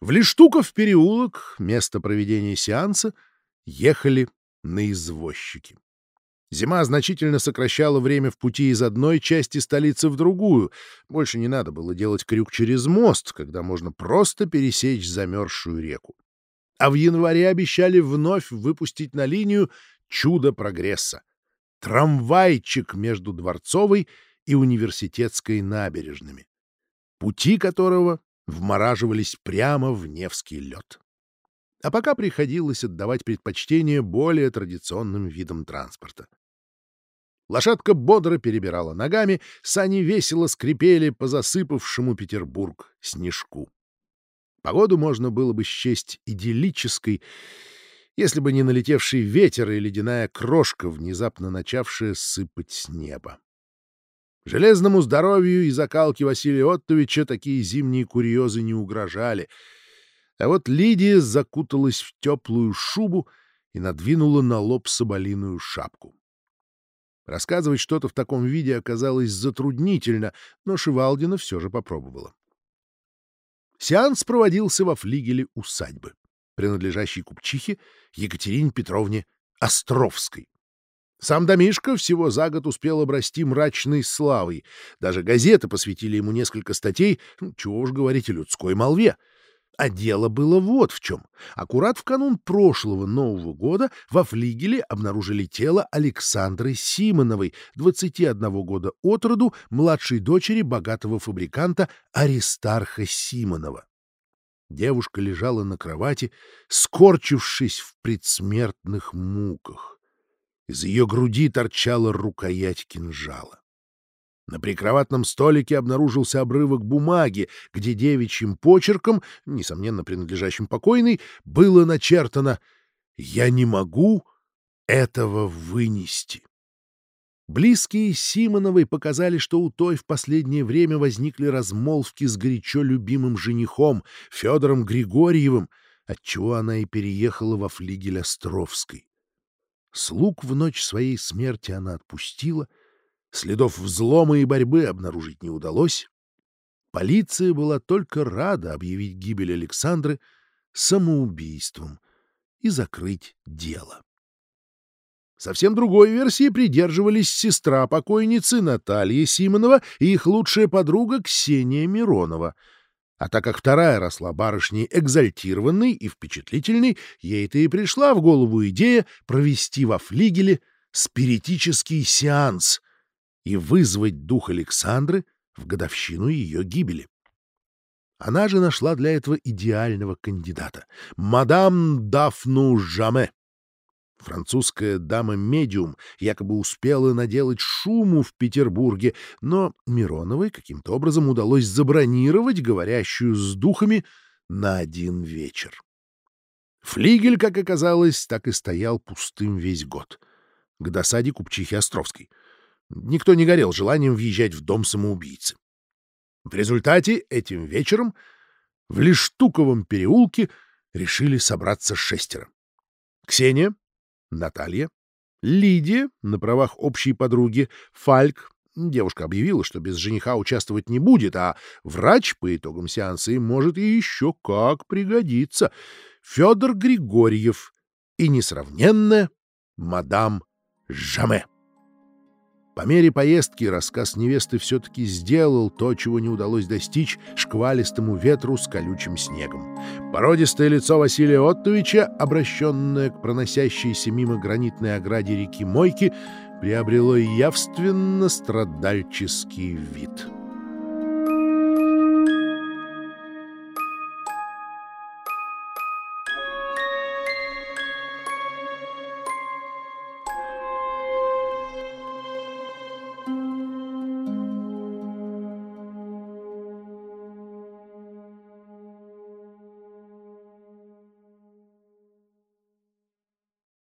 В Лештуков переулок, место проведения сеанса, ехали на извозчике. Зима значительно сокращала время в пути из одной части столицы в другую. Больше не надо было делать крюк через мост, когда можно просто пересечь замерзшую реку. А в январе обещали вновь выпустить на линию чудо прогресса — трамвайчик между Дворцовой и Университетской набережными, пути которого вмораживались прямо в Невский лед. А пока приходилось отдавать предпочтение более традиционным видам транспорта. Лошадка бодро перебирала ногами, сани весело скрипели по засыпавшему Петербург снежку. Погоду можно было бы счесть идиллической, если бы не налетевший ветер и ледяная крошка, внезапно начавшая сыпать с неба. Железному здоровью и закалке Василия Оттовича такие зимние курьезы не угрожали. А вот Лидия закуталась в теплую шубу и надвинула на лоб соболиную шапку. Рассказывать что-то в таком виде оказалось затруднительно, но Шивалдина все же попробовала. Сеанс проводился во флигеле усадьбы, принадлежащей купчихе Екатерине Петровне Островской. Сам домишко всего за год успел обрасти мрачной славой. Даже газеты посвятили ему несколько статей, ну, чего уж говорить о людской молве — а дело было вот в чем. Аккурат в канун прошлого Нового года во флигеле обнаружили тело Александры Симоновой, 21 года от роду, младшей дочери богатого фабриканта Аристарха Симонова. Девушка лежала на кровати, скорчившись в предсмертных муках. Из ее груди торчала рукоять кинжала. На прикроватном столике обнаружился обрывок бумаги, где девичьим почерком, несомненно принадлежащим покойной, было начертано «Я не могу этого вынести». Близкие Симоновой показали, что у той в последнее время возникли размолвки с горячо любимым женихом Федором Григорьевым, отчего она и переехала во флигель Островской. Слуг в ночь своей смерти она отпустила — Следов взлома и борьбы обнаружить не удалось. Полиция была только рада объявить гибель Александры самоубийством и закрыть дело. Совсем другой версии придерживались сестра покойницы Наталья Симонова и их лучшая подруга Ксения Миронова. А так как вторая росла барышней экзальтированной и впечатлительной, ей-то и пришла в голову идея провести во флигеле спиритический сеанс — и вызвать дух Александры в годовщину ее гибели. Она же нашла для этого идеального кандидата — мадам Дафну Жаме. Французская дама-медиум якобы успела наделать шуму в Петербурге, но Мироновой каким-то образом удалось забронировать говорящую с духами на один вечер. Флигель, как оказалось, так и стоял пустым весь год, к досаде купчихи Островской — Никто не горел желанием въезжать в дом самоубийцы. В результате этим вечером в Лештуковом переулке решили собраться шестеро. Ксения, Наталья, Лидия на правах общей подруги, Фальк, девушка объявила, что без жениха участвовать не будет, а врач по итогам сеанса им может и еще как пригодиться, Федор Григорьев и несравненная мадам Жаме. По мере поездки рассказ невесты все-таки сделал то, чего не удалось достичь шквалистому ветру с колючим снегом. Породистое лицо Василия Оттовича, обращенное к проносящейся мимо гранитной ограде реки Мойки, приобрело явственно страдальческий вид —